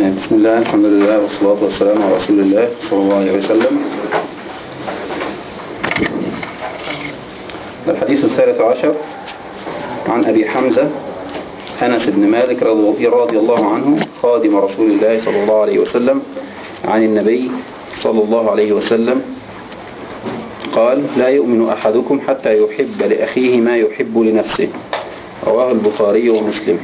بسم الله الحمد لله والصلاة والسلام على رسول الله صلى الله عليه وسلم. الحديث الثالث عشر عن أبي حمزة أنس بن مالك رضي الله عنه خادم رسول الله صلى الله عليه وسلم عن النبي صلى الله عليه وسلم. قال لا يؤمن أحدكم حتى يحب لأخيه ما يحب لنفسه. رواه البخاري ومسلم.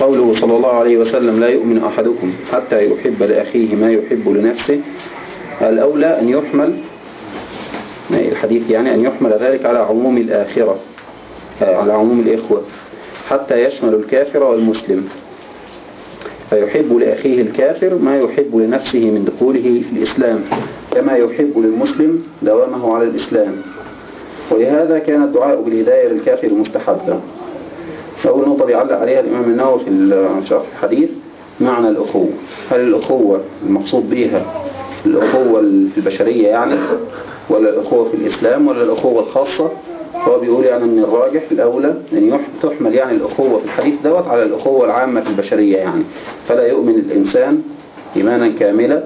قوله صلى الله عليه وسلم لا يؤمن أحدكم حتى يحب لأخيه ما يحب لنفسه. الأولى أن يحمل الحديث يعني؟ أن يحمل ذلك على عموم الآخرة على عموم الإخوة حتى يشمل الكافر والمسلم. فيحب لأخيه الكافر ما يحب لنفسه من دخوله الإسلام كما يحب للمسلم دوامه على الإسلام. ولهذا كان الدعاء بالهداية للكافر مستحبا. أول نقطة بيعلق عليها الإمام النووي في شرح الحديث معنى الأخوة. هل الأخوة المقصود بها الأخوة البشرية يعني ولا الأخوة في الإسلام ولا الأخوة الخاصة؟ هو بيقول يعني من الراجح الأولى أن تحمل يعني الأخوة في الحديث دوت على الأخوة العامة في البشرية يعني. فلا يؤمن الإنسان إيمانا كاملا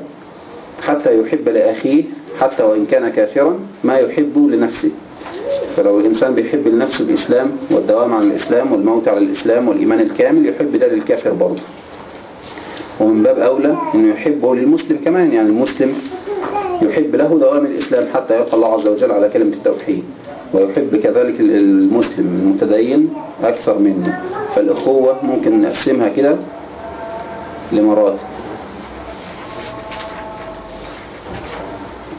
حتى يحب لأخيه حتى وإن كان كافرا ما يحب لنفسه. فلو الإنسان بيحب لنفسه الإسلام والدوام على الإسلام والموت على الإسلام والإيمان الكامل يحب ده للكافر برضه. ومن باب أولى أنه يحبه للمسلم كمان يعني المسلم يحب له دوام الإسلام حتى يلقى الله عز وجل على كلمة التوحيد. ويحب كذلك المسلم المتدين أكثر منه. فالأخوة ممكن نقسمها كده لمراتب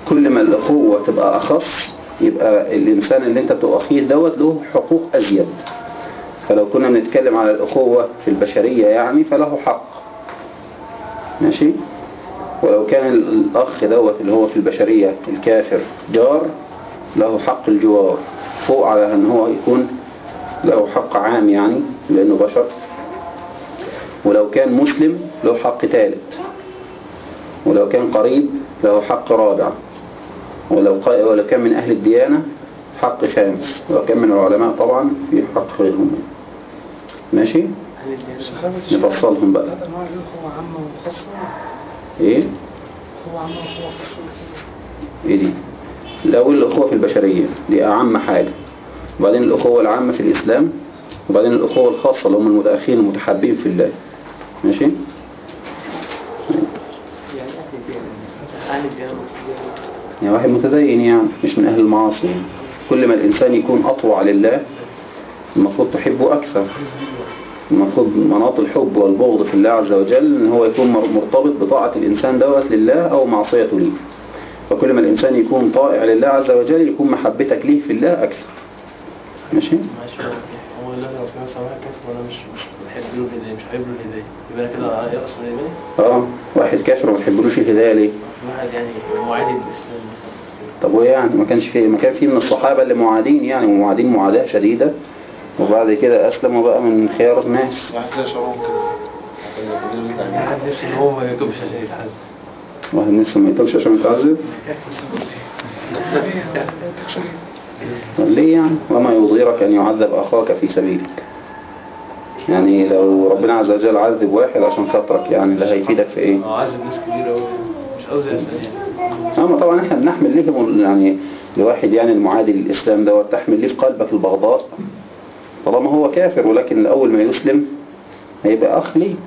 كل ما الأخوة تبقى أخص يبقى الإنسان اللي أنت بتؤخيه دوت له حقوق أزيد. فلو كنا بنتكلم على الأخوة في البشرية يعني فله حق. ماشي؟ ولو كان الأخ دوت اللي هو في البشرية الكافر جار له حق الجوار. فوق على أن هو يكون له حق عام يعني لأنه بشر. ولو كان مسلم له حق ثالث ولو كان قريب له حق رابع. ولو ولو كان من أهل الديانة حق خامس ولو كان من العلماء طبعا في حق غيرهم. ماشي؟ نفصلهم بقى. إيه؟ إيه دي؟ الأول الأخوة في البشرية دي أعم حاجة. وبعدين الأخوة العامة في الإسلام وبعدين الأخوة الخاصة اللي هم المتأخين المتحابين في الله. ماشي؟ يعني أهل الدين يعني واحد متدين يعني مش من أهل المعاصي كل ما الإنسان يكون أطوع لله المفروض تحبه أكثر. المفروض مناط الحب والبغض في الله عز وجل إن هو يكون مرتبط بطاعة الإنسان دوت لله أو معصيته ليه. فكل ما الإنسان يكون طائع لله عز وجل يكون محبتك ليه في الله أكثر. ماشي؟ ماشي. هو الله ربنا سماها كفر وأنا مش مش بحب له الهدايه مش بحب له الهدايه يبقى أنا كده يقص من آه واحد كافر ما بيحبلوش الهداية ليه؟ واحد يعني معادي مثلا طب وإيه يعني؟ ما كانش فيه ما كان فيه من الصحابة اللي معادين يعني ومعادين معاداة شديدة. وبعد كده أسلموا بقى من خيار الناس. واحد نفسه ان هو ما يتوبش عشان يتحاسب واحد نفسه ما يتوبش عشان يتعذب. ليه يعني؟ وما يضيرك أن يعذب أخاك في سبيلك. يعني لو ربنا عز وجل عذب واحد عشان خاطرك يعني ده هيفيدك في إيه؟ هو عذب ناس كتير قوي مش قصدي يعني. اما طبعا إحنا بنحمل ليه يعني لواحد يعني المعادي للإسلام دوت تحمل ليه في قلبك البغضاء. طالما هو كافر ولكن أول ما يسلم هيبقى أخ ليك.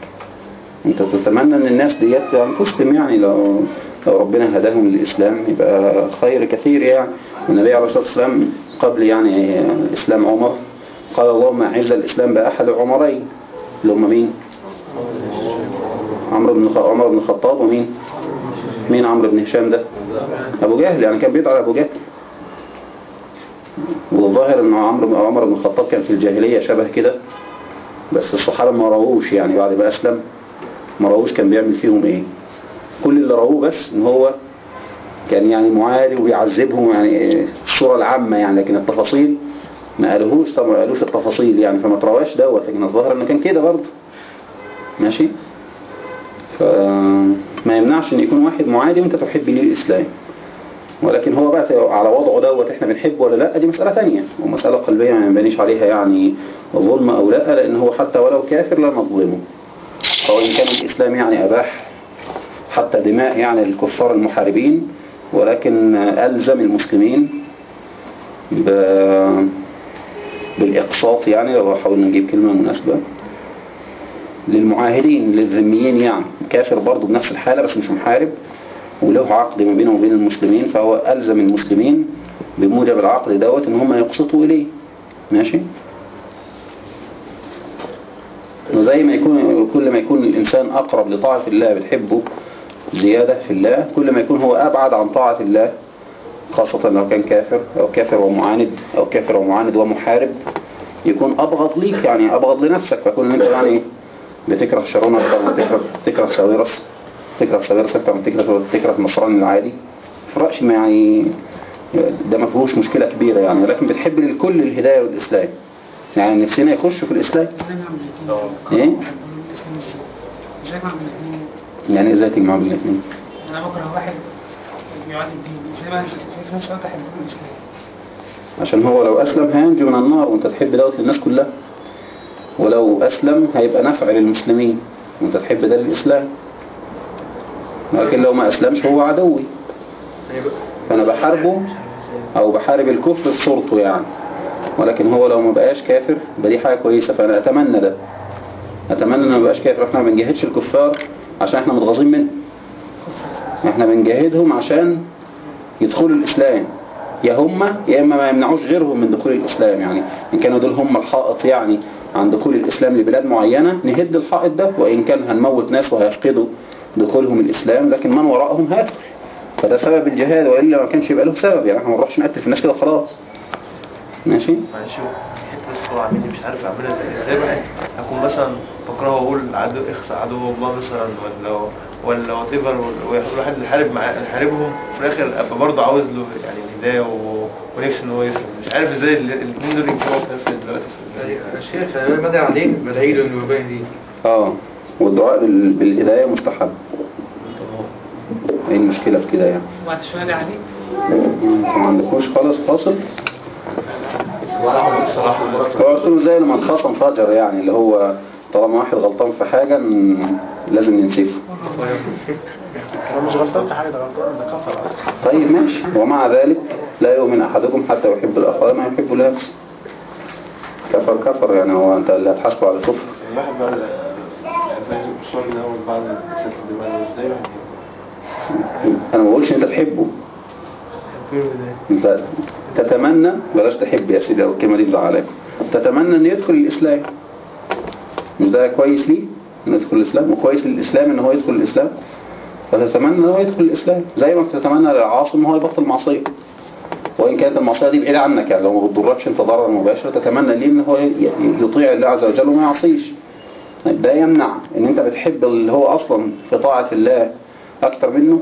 أنت تتمنى إن الناس ديت يعني تسلم يعني لو لو ربنا هداهم للإسلام يبقى خير كثير يعني. النبي عليه الصلاة والسلام قبل يعني إسلام عمر قال اللهم أعز الإسلام بأحد عمرين اللي هم مين عمرو بن عمر بن الخطاب ومين؟ مين عمرو بن هشام ده؟ أبو جهل يعني كان بيدعو على أبو جهل. والظاهر إن عمرو عمر بن الخطاب كان في الجاهلية شبه كده بس الصحابة ما رأوش يعني بعد ما أسلم ما رأوش كان بيعمل فيهم إيه. كل اللي رأوه بس إن هو كان يعني معادي وبيعذبهم يعني الصورة العامة يعني لكن التفاصيل ما قالوهوش. طبعا ما قالوش التفاصيل يعني فما ترواش دوت لكن الظاهر انه كان كده برضه. ماشي؟ فما يمنعش إن يكون واحد معادي وأنت تحب ليه الإسلام. ولكن هو بقى على وضعه دوت إحنا بنحبه ولا لأ؟ دي مسألة ثانية ومسألة قلبية ما ينبنيش عليها يعني ظلم أو لأ لأن هو حتى ولو كافر لا نظلمه أو إن كان الإسلام يعني أباح حتى دماء يعني الكفار المحاربين ولكن ألزم المسلمين. بالإقساط يعني لو حاولنا نجيب كلمة مناسبة. للمعاهدين للذميين يعني. كافر برضه بنفس الحالة بس مش محارب وله عقد ما بينه وبين المسلمين فهو ألزم المسلمين بموجب العقد دوت إن هم يقسطوا إليه. ماشي؟ وزي ما يكون كل ما يكون الإنسان أقرب لطاعة الله بتحبه زيادة في الله كل ما يكون هو أبعد عن طاعة الله خاصة لو كان كافر أو كافر ومعاند أو كافر ومعاند ومحارب يكون أبغض ليك يعني أبغض لنفسك فكون أنت يعني بتكره شارون أكتر ما تكره تكره ساويرس تكره ساويرس أكتر ما تكره تكره النصراني العادي. فرأش ما يعني ده ما فيهوش مشكلة كبيرة يعني ولكن بتحب للكل الهداية والإسلام. يعني نفسنا يخشوا في الإسلام؟ إيه؟ الاثنين؟ يعني إزاي تجمع بين الإثنين؟ أنا بكره واحد بيعادي الدين إزاي بقى في نفس الوقت أحب الإسلام. عشان هو لو أسلم هينجو من النار وأنت تحب دوت للناس كلها. ولو أسلم هيبقى نفع للمسلمين. وانت تحب ده للإسلام لكن لو ما أسلمش هو عدوي. فأنا بحاربه أو بحارب الكفر بصورته يعني. ولكن هو لو ما بقاش كافر يبقى دي حاجة كويسة. فأنا أتمنى ده. أتمنى إنه ما بقاش كافر. إحنا ما بنجاهدش الكفار عشان إحنا متغاظين منهم إحنا بنجاهدهم عشان يدخلوا الإسلام. يا هم يا إما ما يمنعوش غيرهم من دخول الإسلام يعني. إن كانوا دول هم الحائط يعني. عن دخول الإسلام لبلاد معينة نهد الحائط ده وإن كان هنموت ناس وهيفقدوا دخولهم الإسلام لكن من وراءهم هيدخل فده سبب الجهاد وإلا ما كانش يبقى له سبب يعني إحنا ما نروحش نقتل في الناس كده خلاص. ماشي؟ معلش حتة بس هو عامل مش عارف أعملها إزاي. بقى أكون مثلا بكرهه وأقول عدو اخس عدو الله مثلا ولا ولا وات ايفر والواحد اللي حارب معاه يحاربهم في الآخر أبقى برضه عاوز له يعني الهدايه و... ونفسي إن هو يسلم. مش عارف إزاي ال- الاثنين دول يجمعوا في نفس الوقت؟ الشيخ مدعي بدعي له انه يبين دي. آه. والدعاء بال- بالهداية مستحب. إيه المشكلة في كده يعني؟ أنتوا ما عندكوش خالص فاصل؟ هو تكونوا زي لما اتخصم فجر يعني اللي هو طالما واحد غلطان في حاجة لازم ننسفه أنا مش غلطان في حاجة ده غلطان ده كفر. أصلا طيب ماشي. ومع ذلك لا يؤمن أحدكم حتى يحب الآخر ما يحب لنفسه. كفر كفر يعني هو أنت اللي هتحاسبه على الكفر. الواحد بقى الصور الأول بعد الست إزاي الواحد أنا ما بقولش أنت تحبه. أنت تتمنى بلاش تحب يا سيدي أو الكلمة دي تزعلك. تتمنى أن يدخل الإسلام. مش ده كويس ليه؟ أنه يدخل الإسلام؟ وكويس للإسلام أن هو يدخل الإسلام. فتتمنى أن هو يدخل الإسلام. زي ما بتتمنى للعاصي أن هو يبطل معصية. وإن كانت المعصية دي بعيدة عنك يعني لو ما بتضركش أنت ضررا مباشر تتمنى ليه أن هو يطيع الله عز وجل وما يعصيش. طيب ده يمنع أن أنت بتحب اللي هو أصلا في طاعة الله أكتر منه.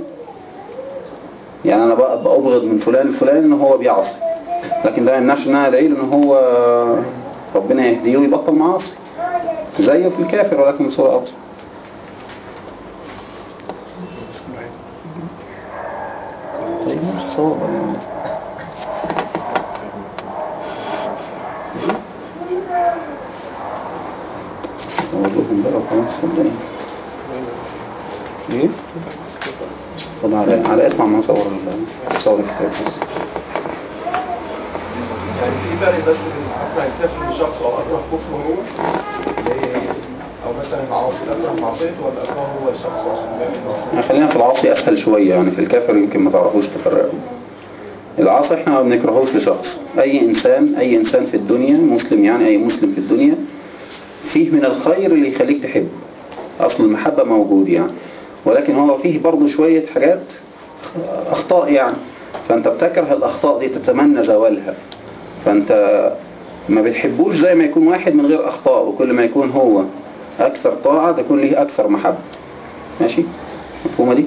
يعني أنا بأبغض من فلان الفلاني أن هو بيعصي لكن ده ما يمنعش أن أنا أدعي أن هو ربنا يهديه ويبطل معاصي. زيه في الكافر ولكن بصورة أبسط. طيب مش لهم بقى وخلاص صدقني إيه؟ طب على على اسمع ما صور صور الكتاب بس. يعني في فرق بس بين اكره يكتفي ان شخص أو أكره كفره هو؟ إيه، أو مثلا العاصي أكره معصيته ولا أكره هو الشخص عشان يعني خلينا في العاصي أسهل شوية يعني في الكافر يمكن ما تعرفوش تفرقوا. العاصي إحنا ما بنكرهوش لشخص. أي انسان أي إنسان في الدنيا مسلم يعني أي مسلم في الدنيا فيه من الخير اللي يخليك تحب أصل المحبة موجود يعني. ولكن هو فيه برضه شوية حاجات أخطاء يعني. فأنت بتكره الأخطاء دي تتمنى زوالها. فأنت ما بتحبوش زي ما يكون واحد من غير أخطاء وكل ما يكون هو أكثر طاعة تكون ليه أكثر محبة. ماشي؟ مفهومة دي؟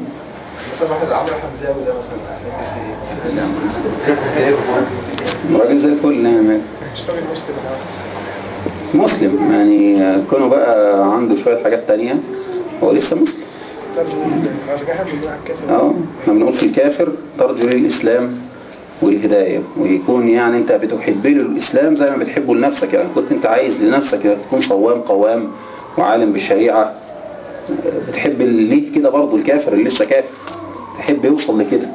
مثلا واحد عمرو حمزاوي ده مثلا راجل زي الفل نعم. مش راجل مسلم. مسلم. يعني كونه بقى عنده شوية حاجات تانية هو لسه مسلم. آه إحنا بنقول في الكافر ترجو للإسلام والهداية. ويكون يعني انت بتحب له الإسلام زي ما بتحبه لنفسك. يعني كنت انت عايز لنفسك تكون صوام قوام وعالم بالشريعة. بتحب ليه كده برضه الكافر اللي لسه كافر. تحب يوصل لكده.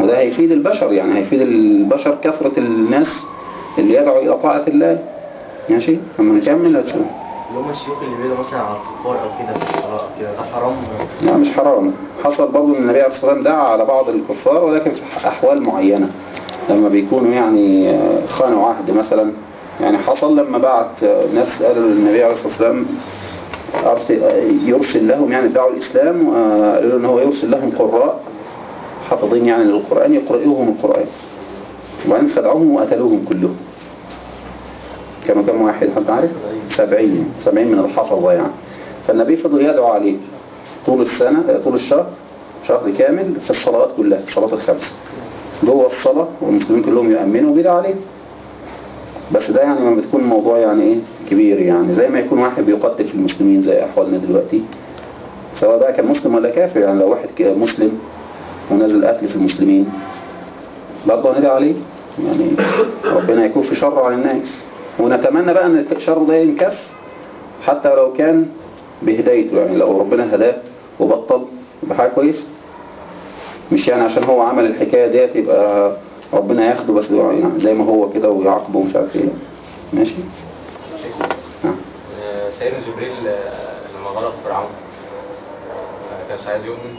وده هيفيد البشر يعني هيفيد البشر كثرة الناس اللي يدعو إلى طاعة الله. ماشي؟ لما نكمل هتشوف اللي هم الشيوخ اللي بيدوا مثلا على الكفار أو كده في الصلاه كده ده حرام. لا مش حرام. حصل برضه إن النبي عليه الصلاة والسلام دعا على بعض الكفار ولكن في أحوال معينة. لما بيكونوا يعني آه، خانوا عهد مثلا. يعني حصل لما بعت آه، ناس قالوا للنبي عليه الصلاة والسلام آه، يرسل لهم يعني دعوا الإسلام وقالوا له إن هو يرسل لهم قراء حافظين يعني للقرآن يقرئوهم القرآن. وبعدين خدعوهم وقتلوهم كلهم. كانوا كم واحد؟ حد عارف سبعين. سبعين من الحفظة يعني. فالنبي فضل يدعو عليه طول السنة طول الشهر شهر كامل في الصلوات كلها الصلوات الخمس. جوه الصلاة والمسلمين كلهم يؤمنوا وبيدعوا عليه. بس ده يعني ما بتكون موضوع يعني إيه؟ كبير يعني. زي ما يكون واحد بيقتل في المسلمين زي أحوالنا دلوقتي. سواء بقى كان مسلم ولا كافر يعني. لو واحد مسلم ونزل قتل في المسلمين برضه هندعي عليه؟ يعني ربنا يكف شره عن الناس. ونتمنى بقى إن الشر ده ينكف حتى لو كان بهدايته يعني لو ربنا هداه وبطل يبقى حاجة كويس مش يعني عشان هو عمل الحكاية ديت يبقى ربنا ياخده بس يعني زي ما هو كده ويعاقبه ومش عارف إيه. ماشي. آه، سيدنا جبريل آه، لما غلط فرعون ما كانش عايز يؤمن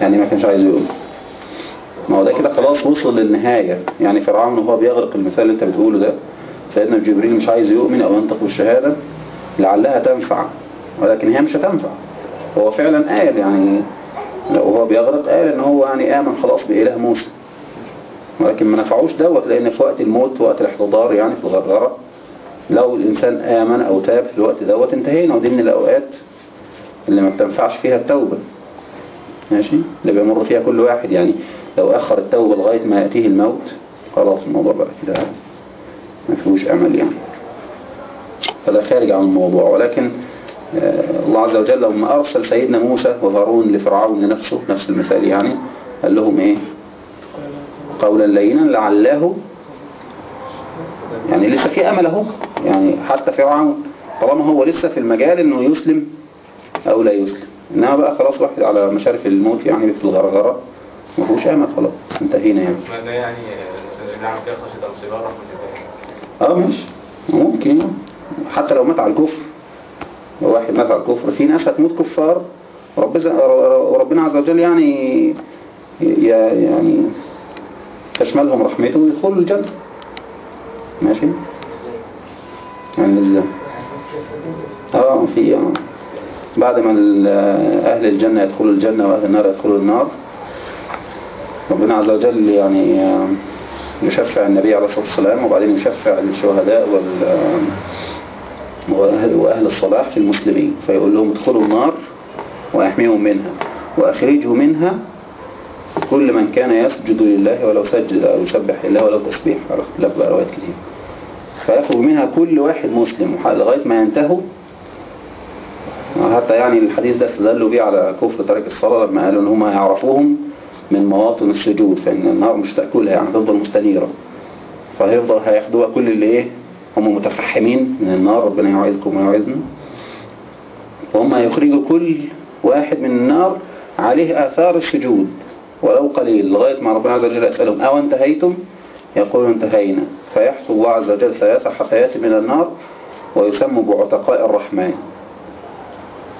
يعني ما كانش عايز يقول ما هو ده كده خلاص وصل للنهاية. يعني فرعون وهو بيغرق المثال اللي انت بتقوله ده سيدنا جبريل مش عايز يؤمن أو ينطق بالشهادة لعلها تنفع. ولكن هي مش هتنفع. هو فعلا قال يعني لو هو بيغرق قال إن هو يعني آمن خلاص بإله موسى. ولكن ما نفعوش دوت لأن في وقت الموت وقت الاحتضار يعني في الغرغرة لو الإنسان آمن أو تاب في الوقت دوت انتهينا. ودي من الأوقات اللي ما بتنفعش فيها التوبة. ماشي؟ اللي بيمر فيها كل واحد يعني. لو أخر التوبة لغاية ما يأتيه الموت خلاص الموضوع بقى كده ما فيهوش أمل يعني. فده خارج عن الموضوع ولكن آه، الله عز وجل لما أرسل سيدنا موسى وهارون لفرعون لنفسه نفس المثال يعني قال لهم إيه؟ قولا لينا لعله يعني لسه في أمل أهو يعني حتى فرعون طالما هو لسه في المجال إنه يسلم أو لا يسلم. إنما بقى خلاص واحد على مشارف الموت يعني في الغرغرة. ما فيهوش أمل خلاص انتهينا يعني. ده يعني آه، كده انصبار الله آه ماشي. ممكن. حتى لو مات على الكفر. لو واحد مات على الكفر. في ناس هتموت كفار. وربنا عز وجل يعني يعني تشملهم رحمته ويدخلوا الجنة. ماشي؟ يعني إزاي؟ آه في آه. بعد ما ال- أهل الجنة يدخلوا الجنة وأهل النار يدخلوا النار. ربنا عز وجل يعني يشفع النبي عليه الصلاة والسلام وبعدين يشفع الشهداء وال وأهل, الصلاح في المسلمين. فيقول لهم ادخلوا النار وأحميهم منها وأخرجوا منها كل من كان يسجد لله ولو سجد أو يسبح لله ولو تسبيح. على بقى روايات كتير. فيخرج منها كل واحد مسلم لغاية ما ينتهوا. حتى يعني الحديث ده استدلوا بيه على كفر ترك الصلاة لما قالوا إن هم يعرفوهم. من مواطن السجود فإن النار مش تأكلها يعني تفضل مستنيرة. فهيفضل هياخدوها كل اللي إيه هم متفحمين من النار ربنا يعيذكم ويعيذنا وهم هيخرجوا كل واحد من النار عليه آثار السجود ولو قليل لغاية ما ربنا عز وجل يسألهم أو انتهيتم؟ يقولوا انتهينا. فيحصل الله عز وجل ثلاث حثيات من النار ويسموا بعتقاء الرحمن.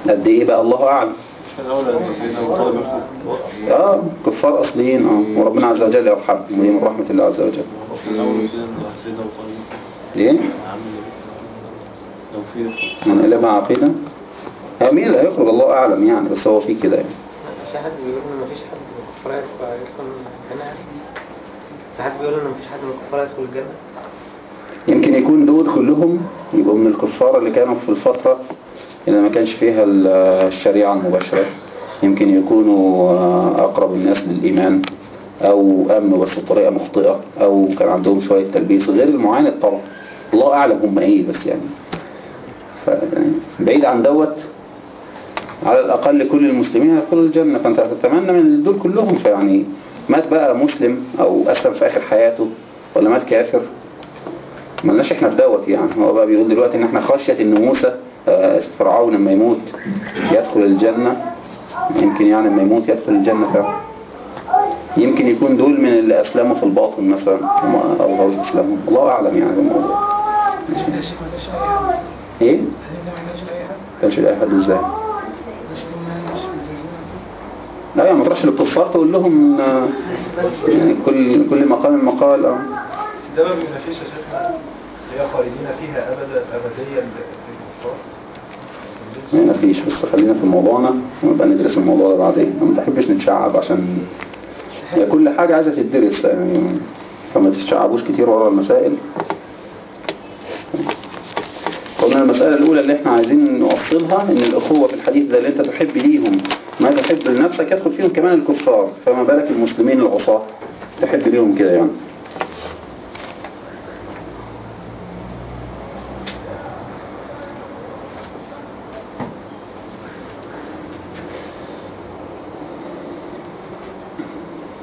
قد إيه بقى الله أعلم. آه كفار أصليين آه وربنا عز وجل يرحمهم من رحمة الله عز وجل. ليه؟ من قلبها عقيدة؟ هو مين اللي هيخرج؟ الله أعلم يعني بس هو في كده يعني. في حد بيقول ان مفيش حد من الكفار يدخل الجنة يعني؟ في حد بيقول ان مفيش حد من الكفار يدخل الجنة؟ يمكن يكون دول كلهم يبقوا من الكفار اللي كانوا في الفترة اللي ما كانش فيها ال- الشريعة المباشرة يمكن يكونوا آه، أقرب الناس للإيمان أو أمنوا بس بطريقة مخطئة أو كان عندهم شوية تلبيس غير المعاند طبعا. الله أعلم هم إيه بس يعني. ف- بعيد عن دوت على الأقل كل المسلمين يدخلوا الجنة. فأنت تتمنى من دول كلهم فيعني مات بقى مسلم أو أسلم في آخر حياته ولا مات كافر؟ ملناش إحنا في دوت يعني. هو بقى بيقول دلوقتي إن إحنا خشية ان موسى فرعون لما يموت يدخل الجنة يمكن يعني لما يموت يدخل الجنة فعلا. يمكن يكون دول من اللي أسلموا في الباطن مثلا وما أظهروا إسلامهم الله أعلم يعني. بالموضوع إيه؟ كانش لأي حد إزاي؟ لا يعني ما تروحش للكفار تقول لهم يعني كل كل مقام مقال آه. ده ما بينافيش يا شيخنا هي خالدين فيها أبدا أبدية للكفار. ما فيش بس خلينا في موضوعنا ونبقى ندرس الموضوع ده بعدين. ما بحبش نتشعب عشان هي كل حاجة عايزة تدرس يعني فما تتشعبوش كتير ورا المسائل. قلنا المسألة الأولى اللي إحنا عايزين نوصلها إن الأخوة في الحديث ده اللي أنت تحب ليهم ما تحب لنفسك يدخل فيهم كمان الكفار. فما بالك المسلمين العصاة تحب ليهم كده يعني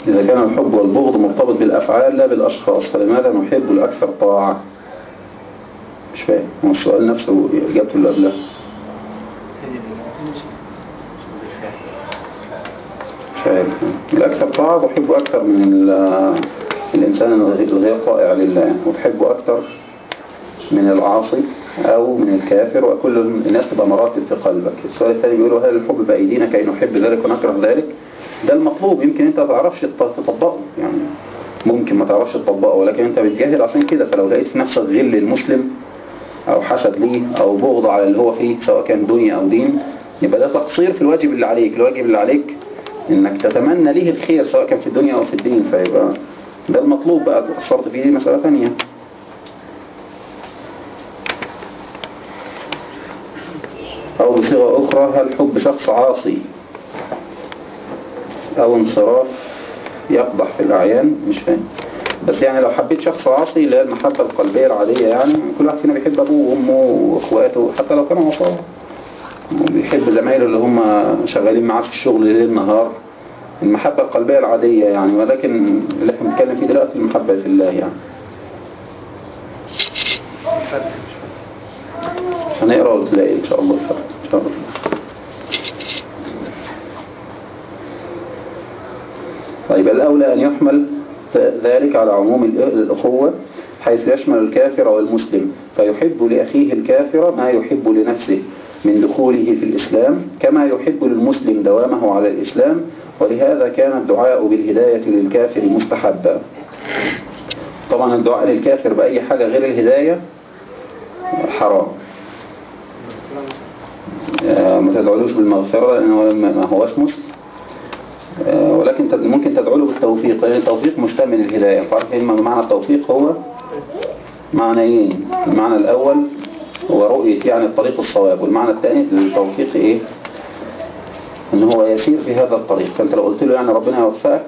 إذا كان الحب والبغض مرتبط بالأفعال لا بالأشخاص. فلماذا نحب الأكثر طاعة؟ مش فاهم. هو السؤال نفسه إجابته اللي قبلها مش عارف. الأكثر طاعة تحبه أكثر من ال- الإنسان الغير طائع لله. وتحبه أكثر من العاصي أو من الكافر. وكل الناس تبقى مراتب في قلبك. السؤال الثاني بيقولوا هل الحب بأيدينا كي نحب ذلك ونكره ذلك؟ ده المطلوب. يمكن انت ما تعرفش تط- تطبقه. يعني ممكن ما تعرفش تطبقه ولكن انت بتجاهد عشان كده. فلو لقيت في نفسك غل للمسلم أو حسد ليه أو بغض على اللي هو فيه سواء كان دنيا أو دين يبقى ده تقصير في الواجب اللي عليك. الواجب اللي عليك إنك تتمنى ليه الخير سواء كان في الدنيا أو في الدين. فيبقى ده المطلوب بقى. قصرت فيه دي مسألة ثانية أو بصيغة أخرى هل حب شخص عاصي أو انصراف يقضح في الأعيان مش فاهم. بس يعني لو حبيت شخص عاصي اللي هي المحبة القلبية العادية يعني كل واحد فينا بيحب أبوه وأمه وأخواته حتى لو كانوا عصاه وبيحب زمايله اللي هم شغالين معاه في الشغل ليل نهار. المحبة القلبية العادية يعني ولكن اللي إحنا بنتكلم فيه دلوقتي المحبة في الله يعني. هنقرأ وتلاقي إن شاء الله الفرق إن شاء الله. طيب الأولى أن يحمل ذلك على عموم الأخوة حيث يشمل الكافر والمسلم فيحب لأخيه الكافر ما يحب لنفسه من دخوله في الإسلام كما يحب للمسلم دوامه على الإسلام ولهذا كان الدعاء بالهداية للكافر مستحبا. طبعا الدعاء للكافر بأي حاجة غير الهداية حرام. آه، ما تدعولوش بالمغفرة لأنه ما هوش مسلم. ولكن تد- ممكن تدعو له بالتوفيق. لأن التوفيق مشتمل الهداية تعرف إيه معنى التوفيق هو معنيين. المعنى الأول هو رؤية يعني الطريق الصواب. والمعنى الثاني للتوفيق إيه؟ إن هو يسير في هذا الطريق. فأنت لو قلت له يعني ربنا يوفقك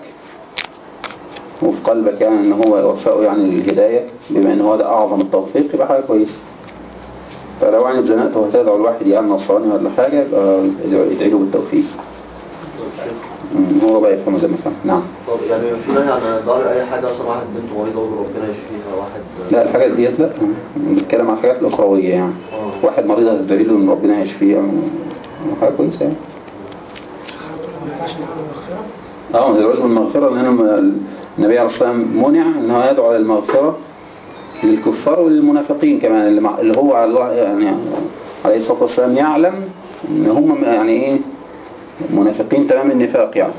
وفي قلبك يعني إن هو يوفقه يعني للهداية بما إن هو ده أعظم التوفيق يبقى حاجة كويسة. فلو يعني اتزنقت وهتدعو الواحد يعني نصراني ولا حاجة يبقى ادعي له بالتوفيق. هو بقى يفهم زي ما فهم نعم. طب يعني في نهي عن ضرر أي حاجة أصلا واحد بنته مريضه يقول ربنا يشفيها واحد؟ لا الحاجات ديت لا. بنتكلم عن الحاجات الأخروية يعني. آه. واحد مريض هتدعي له إن ربنا يشفيه يعني. حاجة كويسة يعني. آه ما تدعوش بالمغفرة لأن النبي عليه الصلاة والسلام منع إن هو يدعو للمغفرة للكفار وللمنافقين كمان اللي, مع اللي هو على الله يعني. عليه الصلاة والسلام يعلم إن هم يعني إيه منافقين تمام النفاق يعني.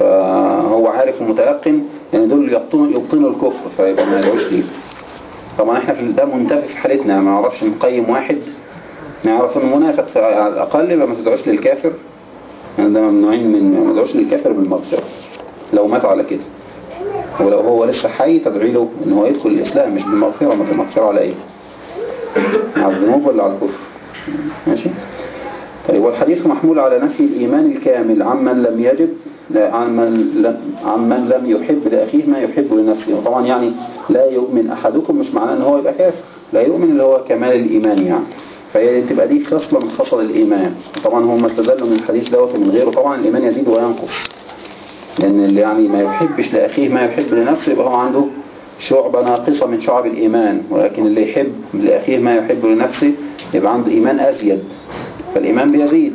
فهو عارف ومتيقن يعني دول يبطنوا يبطنوا الكفر فيبقى ما يدعوش ليه. طبعا إحنا في ده منتفي في حالتنا. ما نعرفش نقيم واحد نعرف إنه منافق فعلى الأقل ما تدعوش للكافر. يعني ده ممنوعين من ما تدعوش للكافر بالمغفرة. لو مات على كده. ولو هو لسه حي تدعي له إن هو يدخل الإسلام مش بالمغفرة ما المغفرة على إيه؟ على الذنوب ولا على الكفر؟ ماشي؟ طيب والحديث محمول على نفي الإيمان الكامل. عمن لم يجب عمن لم, عمن لم يحب لأخيه ما يحب لنفسه. وطبعا يعني لا يؤمن أحدكم مش معناه إن هو يبقى كافر. لا يؤمن اللي هو كمال الإيمان يعني. فهي تبقى دي خصلة من خصل الإيمان. طبعا هم استدلوا من الحديث دوت ومن غيره. طبعا الإيمان يزيد وينقص. لأن اللي يعني ما يحبش لأخيه ما يحب لنفسه يبقى هو عنده شعبة ناقصة من شعب الإيمان. ولكن اللي يحب لأخيه ما يحب لنفسه يبقى عنده إيمان أزيد. فالإيمان بيزيد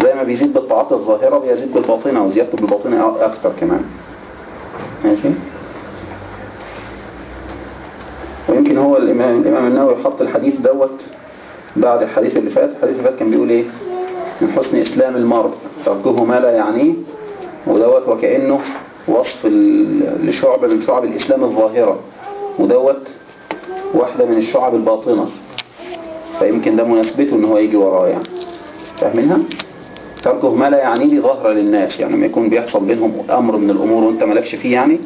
زي ما بيزيد بالطاعات الظاهرة بيزيد بالباطنة وزيادته بالباطنة أكتر كمان. ماشي؟ ويمكن هو الإمام, الإمام النووي حط الحديث دوت بعد الحديث اللي فات. الحديث اللي فات كان بيقول إيه؟ من حسن إسلام المرء تركه ما لا يعنيه ودوت وكأنه وصف لشعبة من شعب الإسلام الظاهرة ودوت واحدة من الشعب الباطنة. فيمكن ده مناسبته إن هو يجي وراه يعني فاهمينها؟ تركه ما لا يعنيه دي ظاهرة للناس يعني لما يكون بيحصل بينهم أمر من الأمور وأنت مالكش فيه يعني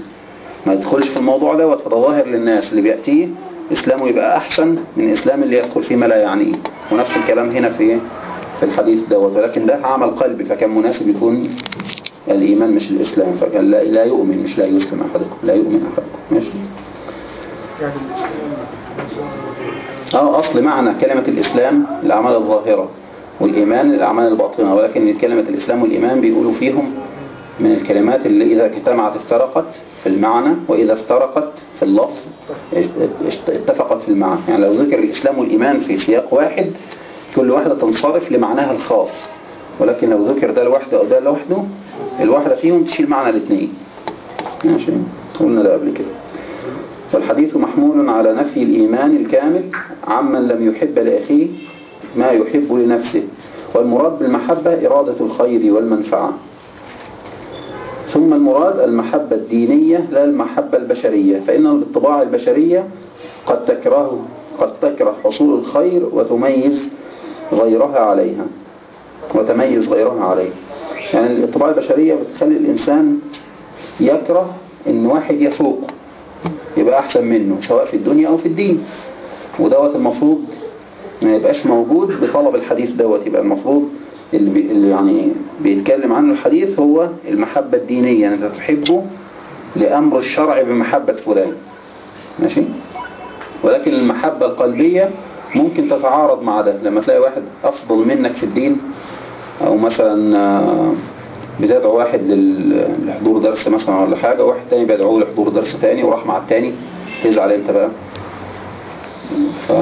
ما يدخلش في الموضوع دوت فده ظاهر للناس اللي بيأتيه إسلامه يبقى أحسن من إسلام اللي يدخل فيه ما لا يعنيه ونفس الكلام هنا في؟ في الحديث دوت ولكن ده عمل قلبي فكان مناسب يكون الإيمان مش الإسلام فكان لا, لا يؤمن مش لا يسلم أحدكم لا يؤمن أحدكم ماشي يعني الإسلام آه أصل معنى كلمة الإسلام الأعمال الظاهرة والإيمان الاعمال الباطنة ولكن كلمة الإسلام والإيمان بيقولوا فيهم من الكلمات اللي إذا اجتمعت افترقت في المعنى وإذا افترقت في اللفظ اتفقت في المعنى يعني لو ذكر الاسلام والايمان في سياق واحد كل واحدة تنصرف لمعناها الخاص ولكن لو ذكر ده لوحده أو ده لوحده الواحدة فيهم تشيل معنى الاثنين ماشي قلنا ده قبل كده فالحديث محمول على نفي الإيمان الكامل عمن لم يحب لأخيه ما يحب لنفسه والمراد بالمحبة إرادة الخير والمنفعة. ثم المراد المحبة الدينية لا المحبة البشرية فإن الطباع البشرية قد تكره قد تكره حصول الخير وتميز غيرها عليها وتميز غيرها عليه. يعني الطباع البشرية بتخلي الإنسان يكره إن واحد يفوقه يبقى أحسن منه سواء في الدنيا أو في الدين. ودوت المفروض ما يبقاش موجود بطلب الحديث دوت. يبقى المفروض اللي, اللي يعني بيتكلم عنه الحديث هو المحبة الدينية. يعني أنت تحبه لأمر الشرع بمحبة فلان. ماشي؟ ولكن المحبة القلبية ممكن تتعارض مع ده. لما تلاقي واحد أفضل منك في الدين أو مثلا آه، بتدعو واحد لحضور درس مثلا ولا حاجة واحد تاني بيدعوه لحضور درس تاني وراح مع التاني تزعل أنت بقى. ف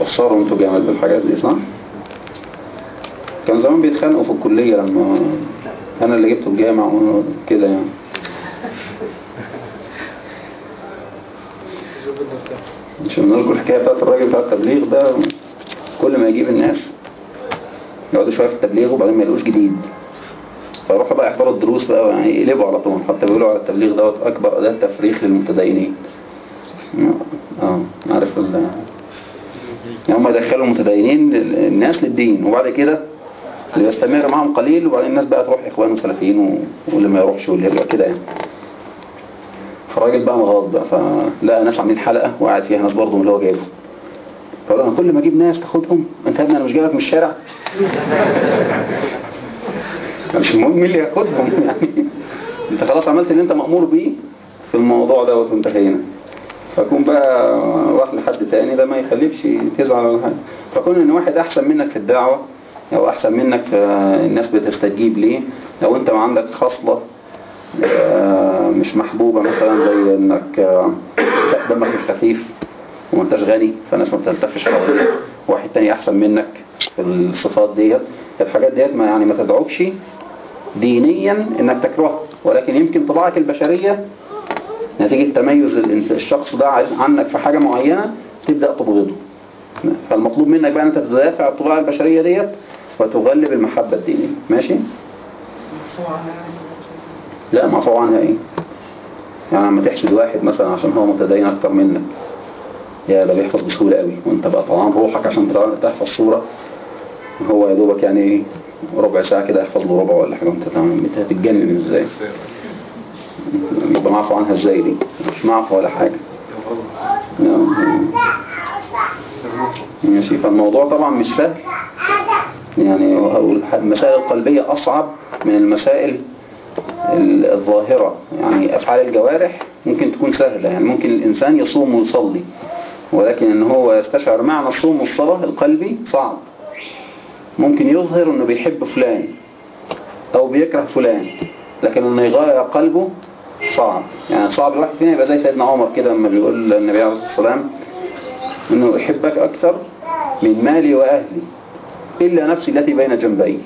قصروا أنتوا جامد بالحاجات دي صح؟ كان زمان بيتخانقوا في الكلية لما أنا اللي جبته الجامع وكده يعني. قلنا لكم الحكاية بتاعت الراجل بتاع التبليغ ده؟ كل ما يجيب الناس يقعدوا شوية في التبليغ وبعدين ما يلاقوش جديد. فيروحوا بقى يحضروا الدروس بقى يعني يقلبوا على طول. حتى بيقولوا على التبليغ دوت أكبر أداة تفريخ للمتدينين آه عارف ال يعني هم يدخلوا المتدينين الناس للدين وبعد كده اللي يستمر معاهم قليل وبعدين الناس بقى تروح إخوان وسلفيين و- واللي ما يروحش واللي يرجع كده يعني. فالراجل بقى مغاظ بقى فلقى ناس عاملين حلقة وقاعد فيها ناس برضه من اللي هو جايبهم فقال أنا كل ما أجيب ناس تاخدهم أنت يا ابني أنا مش جايبك من الشارع. مش المهم مين اللي ياخدهم يعني. أنت خلاص عملت اللي أنت مأمور بيه في الموضوع دوت وانتهينا فكون بقى راح لحد تاني ده ما يخليكش تزعل ولا حاجة. فكون إن واحد أحسن منك في الدعوة أو أحسن منك في الناس بتستجيب ليه لو أنت ما عندك خصلة آه، مش محبوبة مثلا زي إنك آه، دمك مش خفيف وما أنتش غني فالناس ما بتلتفش حواليك. واحد تاني أحسن منك في الصفات ديت. الحاجات ديت ما يعني ما تدعوكش دينيا إنك تكرهه ولكن يمكن طباعك البشرية نتيجة تميز الشخص ده عن- عنك في حاجة معينة تبدأ تبغضه. فالمطلوب منك بقى أنت تدافع الطباع البشرية ديت وتغلب المحبة الدينية. ماشي؟ لا معفو عنها إيه؟ يعني لما تحسد واحد مثلا عشان هو متدين أكتر منك. يا ده بيحفظ بسهولة قوي وأنت بقى طبعا روحك عشان تحفظ صورة. هو يا دوبك يعني إيه؟ ربع ساعة كده يحفظ له ربع ولا حاجة وأنت هتتجنن إزاي؟ يبقى معفو عنها إزاي دي؟ مش معفو ولا حاجة. ماشي فالموضوع طبعا مش سهل. يعني المسائل القلبية أصعب من المسائل ال- الظاهرة. يعني أفعال الجوارح ممكن تكون سهلة. يعني ممكن الإنسان يصوم ويصلي ولكن إن هو يستشعر معنى الصوم والصلاة القلبي صعب. ممكن يظهر إنه بيحب فلان أو بيكره فلان لكن إنه يغير قلبه صعب. يعني صعب الواحد فينا يبقى زي سيدنا عمر كده لما بيقول للنبي عليه الصلاة والسلام إنه يحبك أكثر من مالي وأهلي إلا نفسي التي بين جنبي.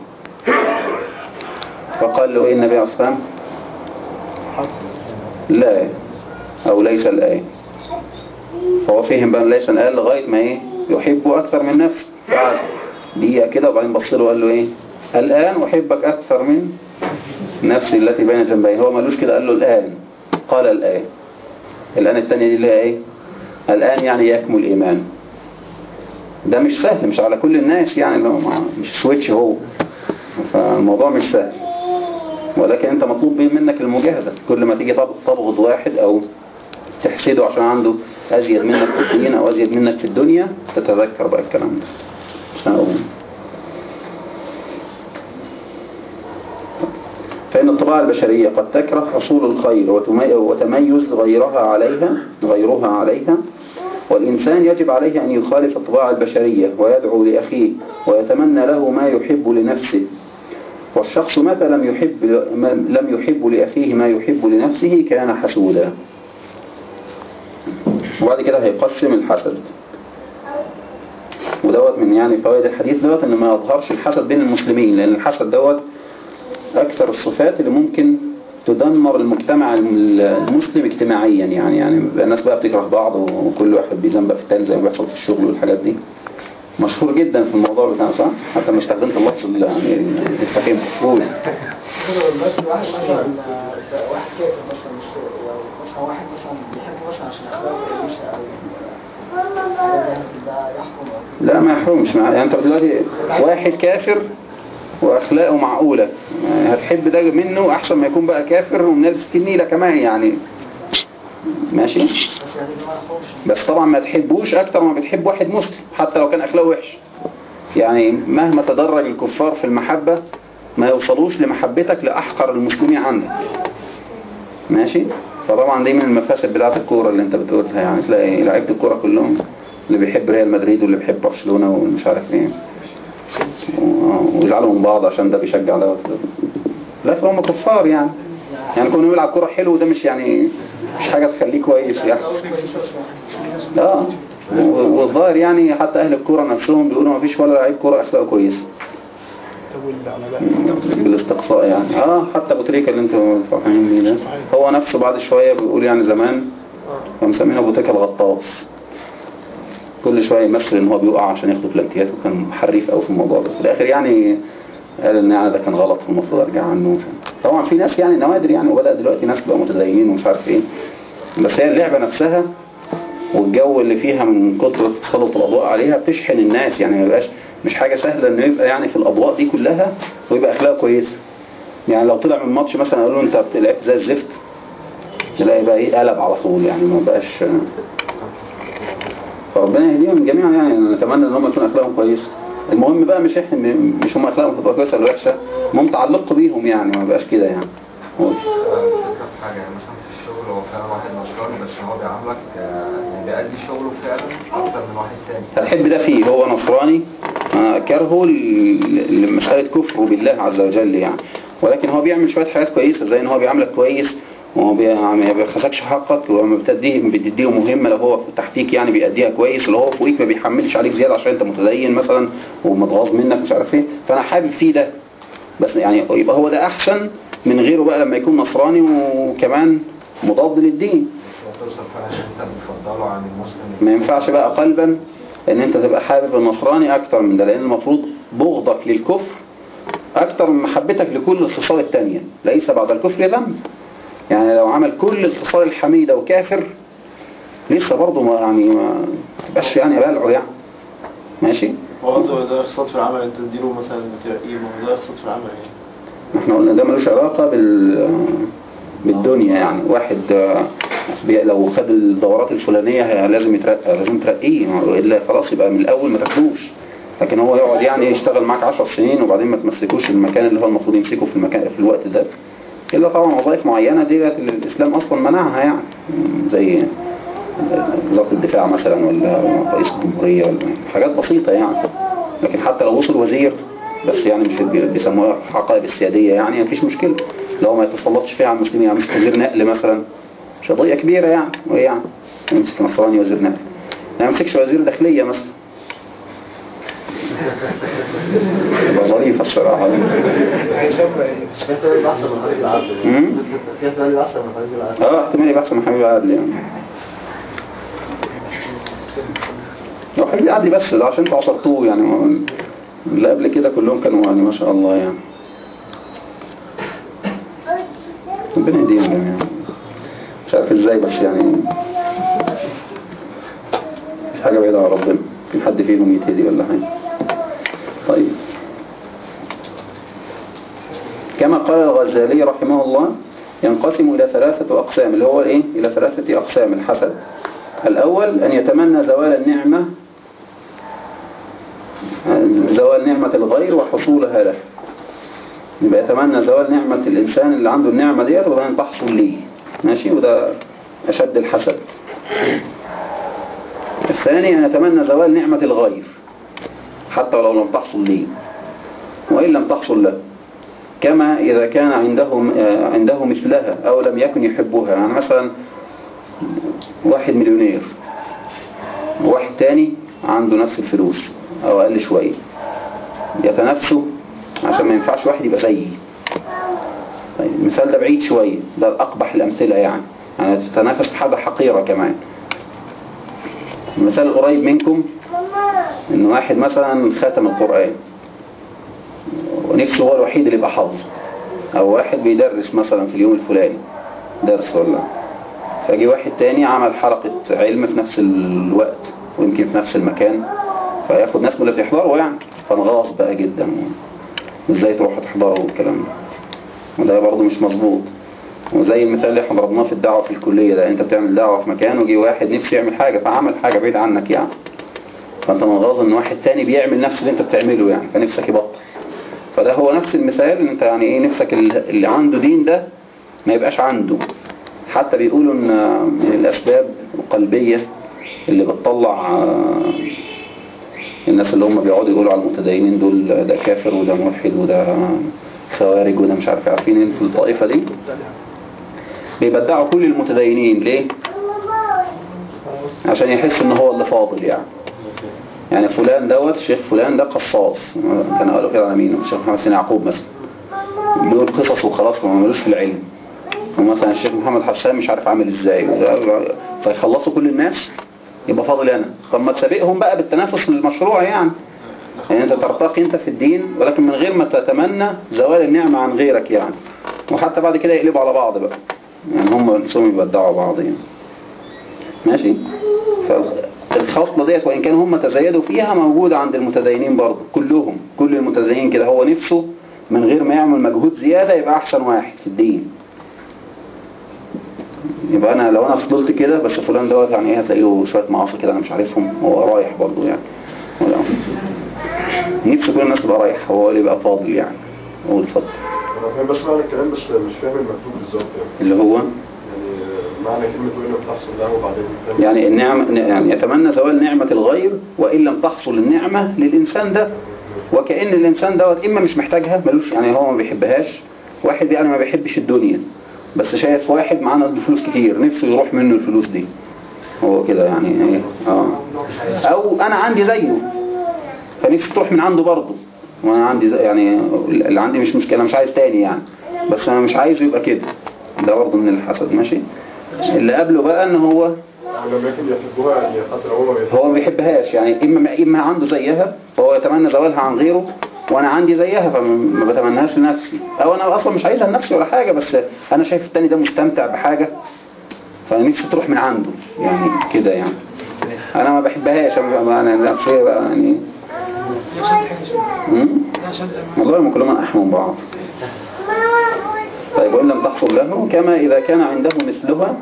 فقال له إيه النبي عليه الصلاة والسلام؟ لا أو ليس الآية فهو فهم بقى ليس الآية لغاية ما إيه؟ يحبه أكثر من نفسه. قعد دقيقة كده وبعدين بص له وقال له إيه؟ الآن أحبك أكثر من نفسي التي بين جنبي هو مالوش كده قال له الآن. قال الآن. الآن الثانية دي اللي هي إيه؟ الآن يعني يكمل إيمان ده مش سهل مش على كل الناس يعني اللي هو مش سويتش هو. فالموضوع مش سهل. ولكن أنت مطلوب منك المجاهدة. كل ما تيجي تب- تبغض واحد أو تحسده عشان عنده أزيد منك في الدين أو أزيد منك في الدنيا تتذكر بقى الكلام ده عشان أقول. فإن الطباع البشرية قد تكره حصول الخير وتمي- وتميز غيرها عليها غيرها عليها والإنسان يجب عليه أن يخالف الطباع البشرية ويدعو لأخيه ويتمنى له ما يحب لنفسه. والشخص متى لم يحب لم يحب لأخيه ما يحب لنفسه كان حسودا. وبعد كده هيقسم الحسد. ودوت من يعني فوائد الحديث دوت إن ما يظهرش الحسد بين المسلمين لأن الحسد دوت أكثر الصفات اللي ممكن تدمر المجتمع المسلم اجتماعيا يعني يعني الناس بقى بتكره بعض وكل واحد بيزنبق في التاني زي ما بيحصل في الشغل والحاجات دي. مشهور جدا في الموضوع بتاعنا صح؟ حتى ما استخدمت اللفظ يعني الفقيه قول. واحد مثلا واحد كافر مثلا مش مثلا واحد مثلا بيحب مثلا عشان اخلاقه كويسه أو لا ما يحرمش. مع... يعني انت دلوقتي واحد كافر وأخلاقه معقولة. يعني هتحب ده منه أحسن ما يكون بقى كافر ومن النيلة كمان يعني. ماشي؟ بس طبعا ما تحبوش أكتر ما بتحب واحد مسلم حتى لو كان أخلاقه وحش. يعني مهما تدرج الكفار في المحبة ما يوصلوش لمحبتك لأحقر المسلمين عندك. ماشي؟ فطبعا دي من المفاسد بتاعت الكورة اللي انت بتقولها يعني تلاقي لعيبة الكورة كلهم اللي بيحب ريال مدريد واللي بيحب برشلونة والمش عارف إيه ويزعلوا من بعض عشان ده بيشجع ده لا فهم كفار يعني. يعني كونه يلعب كورة حلو وده مش يعني مش حاجة تخليه كويس يعني. آه والظاهر يعني حتى أهل الكورة نفسهم بيقولوا ما فيش ولا لعيب كورة أخلاقه كويس. بالاستقصاء يعني. آه حتى أبو تريكة اللي أنتوا فرحانين بيه ده. هو نفسه بعد شوية بيقول يعني زمان كان مسمينه أبو تريكة الغطاس. كل شوية يمثل إن هو بيقع عشان ياخد بلانتيات وكان حريف قوي في الموضوع ده. في الآخر يعني قال إن يعني ده كان غلط والمفروض أرجع عنه. طبعا في ناس يعني نوادر يعني وبدأ دلوقتي ناس بقى متدينين ومش عارف إيه. بس هي اللعبة نفسها والجو اللي فيها من كتر تسلط الأضواء عليها بتشحن الناس. يعني ما يبقاش مش حاجة سهلة إنه يبقى يعني في الأضواء دي كلها ويبقى أخلاقه كويسة. يعني لو طلع من الماتش مثلا قالوا له أنت لعبت زي الزفت تلاقي بقى إيه قلب على طول. يعني ما بقاش فربنا يهديهم جميعا يعني نتمنى إن هم يكون أخلاقهم كويسه المهم بقى مش إحنا مش هم أخلاقهم تبقى كويسة ولا وحشة المهم تعلق بيهم يعني ما بقاش كده يعني. قول. حاجة يعني مثلا في الشغل هو فعلا واحد نصراني بس هو بيعاملك بيأدي شغله فعلا أكتر من واحد تاني هتحب ده فيه هو نصراني كرهه ل- لمسألة كفره بالله عز وجل يعني. ولكن هو بيعمل شوية حاجات كويسة زي إن هو بيعاملك كويس وما بي- ما بيخسكش حقك وما بتديه بتديه مهمة لو هو تحتيك يعني بيأديها كويس لو هو فوقيك ما بيحملش عليك زيادة عشان انت متدين مثلا ومتغاظ منك مش عارف إيه. فأنا حابب فيه ده. بس يعني يبقى هو ده أحسن من غيره بقى لما يكون نصراني وكمان مضاد للدين. ما ينفعش بقى قلبا إن أنت تبقى حابب النصراني أكتر من ده لأن المفروض بغضك للكفر أكتر من محبتك لكل الخصال التانية. ليس بعد الكفر ذنب. يعني لو عمل كل الخصال الحميدة وكافر لسه برضه ما يعني ما تبقاش يعني بلعه يعني. ماشي؟ هو قصده ده اقتصاد في العمل انت تديله مثلا ترقيه ما هو ده اقتصاد في العمل يعني. إحنا قلنا ده ملوش علاقة بال بالدنيا يعني. واحد لو خد الدورات الفلانية لازم يترقى لازم ترقيه. إلا خلاص يبقى من الأول ما تاخدوش. لكن هو يقعد يعني يشتغل معاك 10 سنين وبعدين ما تمسكوش المكان اللي هو المفروض يمسكه في المكان في الوقت ده. إلا طبعا وظائف معينة ديت اللي الإسلام أصلا منعها يعني. زي وزارة الدفاع مثلا ولا رئيس الجمهورية ولا حاجات بسيطة يعني. لكن حتى لو وصل وزير بس يعني مش بي- بيسموها حقائب السيادية يعني مفيش مشكلة. لو ما يتسلطش فيها على المسلمين يعني مش وزير نقل مثلا. مش قضية كبيرة يعني وايه يعني. يمسك نصراني وزير نقل. ما يمسكش وزير داخلية مثلا. ظريفة الصراحة. في احتمال يبقى أحسن من حبيب العدل احسن من حبيب العدل آه يعني بس ده عشان أنتوا عصرتوه يعني. اللي قبل كده كلهم كانوا يعني ما شاء الله يعني. ربنا يهديهم جميعا. مش عارف إزاي بس يعني. مش حاجة بعيدة عن ربنا. في حد فيهم يتهدي ولا حاجة طيب كما قال الغزالي رحمه الله ينقسم إلى ثلاثة أقسام اللي هو إيه؟ إلى ثلاثة أقسام الحسد. الأول أن يتمنى زوال النعمة زوال نعمة الغير وحصولها له. يبقى يتمنى زوال نعمة الإنسان اللي عنده النعمة ديت وبعدين تحصل ليه. ماشي؟ وده أشد الحسد. الثاني أن يتمنى زوال نعمة الغير حتى ولو لم تحصل ليه. وإن لم تحصل له. كما إذا كان عنده آه، عنده مثلها أو لم يكن يحبها يعني مثلا واحد مليونير وواحد تاني عنده نفس الفلوس أو أقل شوية يتنافسوا عشان ما ينفعش واحد يبقى زيي. طيب المثال ده بعيد شوية ده الأقبح الأمثلة يعني. يعني تتنافس في حاجة حقيرة كمان. المثال القريب منكم إن واحد مثلا ختم القرآن. ونفسه هو الوحيد اللي يبقى حافظ. أو واحد بيدرس مثلا في اليوم الفلاني. درس ولا فجي واحد تاني عمل حلقة علم في نفس الوقت ويمكن في نفس المكان. فياخد ناس من اللي بيحضروا يعني. فانغاص بقى جدا إزاي تروحوا تحضروا والكلام ده. وده برضه مش مظبوط. وزي المثال اللي إحنا ضربناه في الدعوة في الكلية ده. أنت بتعمل دعوة في مكان وجي واحد نفسه يعمل حاجة فعمل حاجة بعيد عنك يعني. فأنت منغاظ إن واحد تاني بيعمل نفس اللي أنت بتعمله يعني. فنفسك يبطل. فده هو نفس المثال إن أنت يعني إيه نفسك اللي عنده دين ده ما يبقاش عنده. حتى بيقولوا إن من الأسباب القلبية اللي بتطلع آه، الناس اللي هم بيقعدوا يقولوا على المتدينين دول ده كافر وده ملحد وده خوارج وده مش عارف عارفين أنتوا الطائفة دي؟ بيبدعوا كل المتدينين. ليه؟ عشان يحس إن هو اللي فاضل يعني. يعني فلان دوت الشيخ فلان ده قصاص. كان قالوا كده على مين الشيخ محمد حسين يعقوب مثلا. بيقول قصص وخلاص وما ملوش في العلم. ومثلا الشيخ محمد حسان مش عارف عامل إزاي. فيخلصوا كل الناس يبقى فاضل أنا. طب ما تسابقهم بقى بالتنافس للمشروع يعني. يعني أنت ترتقي أنت في الدين ولكن من غير ما تتمنى زوال النعمة عن غيرك يعني. وحتى بعد كده يقلبوا على بعض بقى. يعني هم نفسهم يبدعوا بعض يعني. ماشي؟ فالخصلة ديت وإن كانوا هم تزايدوا فيها موجودة عند المتدينين برضه كلهم كل المتدينين كده هو نفسه من غير ما يعمل مجهود زيادة يبقى أحسن واحد في الدين. يبقى أنا لو أنا فضلت كده بس فلان دوت يعني إيه هتلاقيه شوية معاصي كده أنا مش عارفهم هو رايح برضه يعني. ولا نفسه كل الناس تبقى رايح هو اللي يبقى فاضل يعني. هو اتفضل. أنا فاهم بس معنى الكلام بس مش فاهم المكتوب بالظبط يعني. اللي هو؟ معنى كلمة وإن لم تحصل له وبعدين. يعني النعمة يعني يتمنى زوال نعمة الغير وإن لم تحصل النعمة للإنسان ده وكأن الإنسان دوت إما مش محتاجها ملوش يعني هو ما بيحبهاش واحد يعني ما بيحبش الدنيا بس شايف واحد معانا فلوس كتير نفسه يروح منه الفلوس دي. هو كده يعني إيه؟ آه. أو أنا عندي زيه فنفسي تروح من عنده برضه. وأنا عندي زي يعني اللي عندي مش مشكلة مش عايز تاني يعني. بس أنا مش عايزه يبقى كده. ده برضه من الحسد ماشي؟ اللي قبله بقى إن هو يعني هو ما بيحبهاش يعني إما إما عنده زيها فهو يتمنى زوالها عن غيره وأنا عندي زيها فما بتمناهاش لنفسي. أو أنا أصلا مش عايزها لنفسي ولا حاجة بس أنا شايف التاني ده مستمتع بحاجة فنفسي تروح من عنده يعني كده يعني. أنا ما بحبهاش أنا نفسية بقى يعني؟ والله ما كلهم احمى من بعض طيب وإن لم تحصل له كما إذا كان عنده مثلها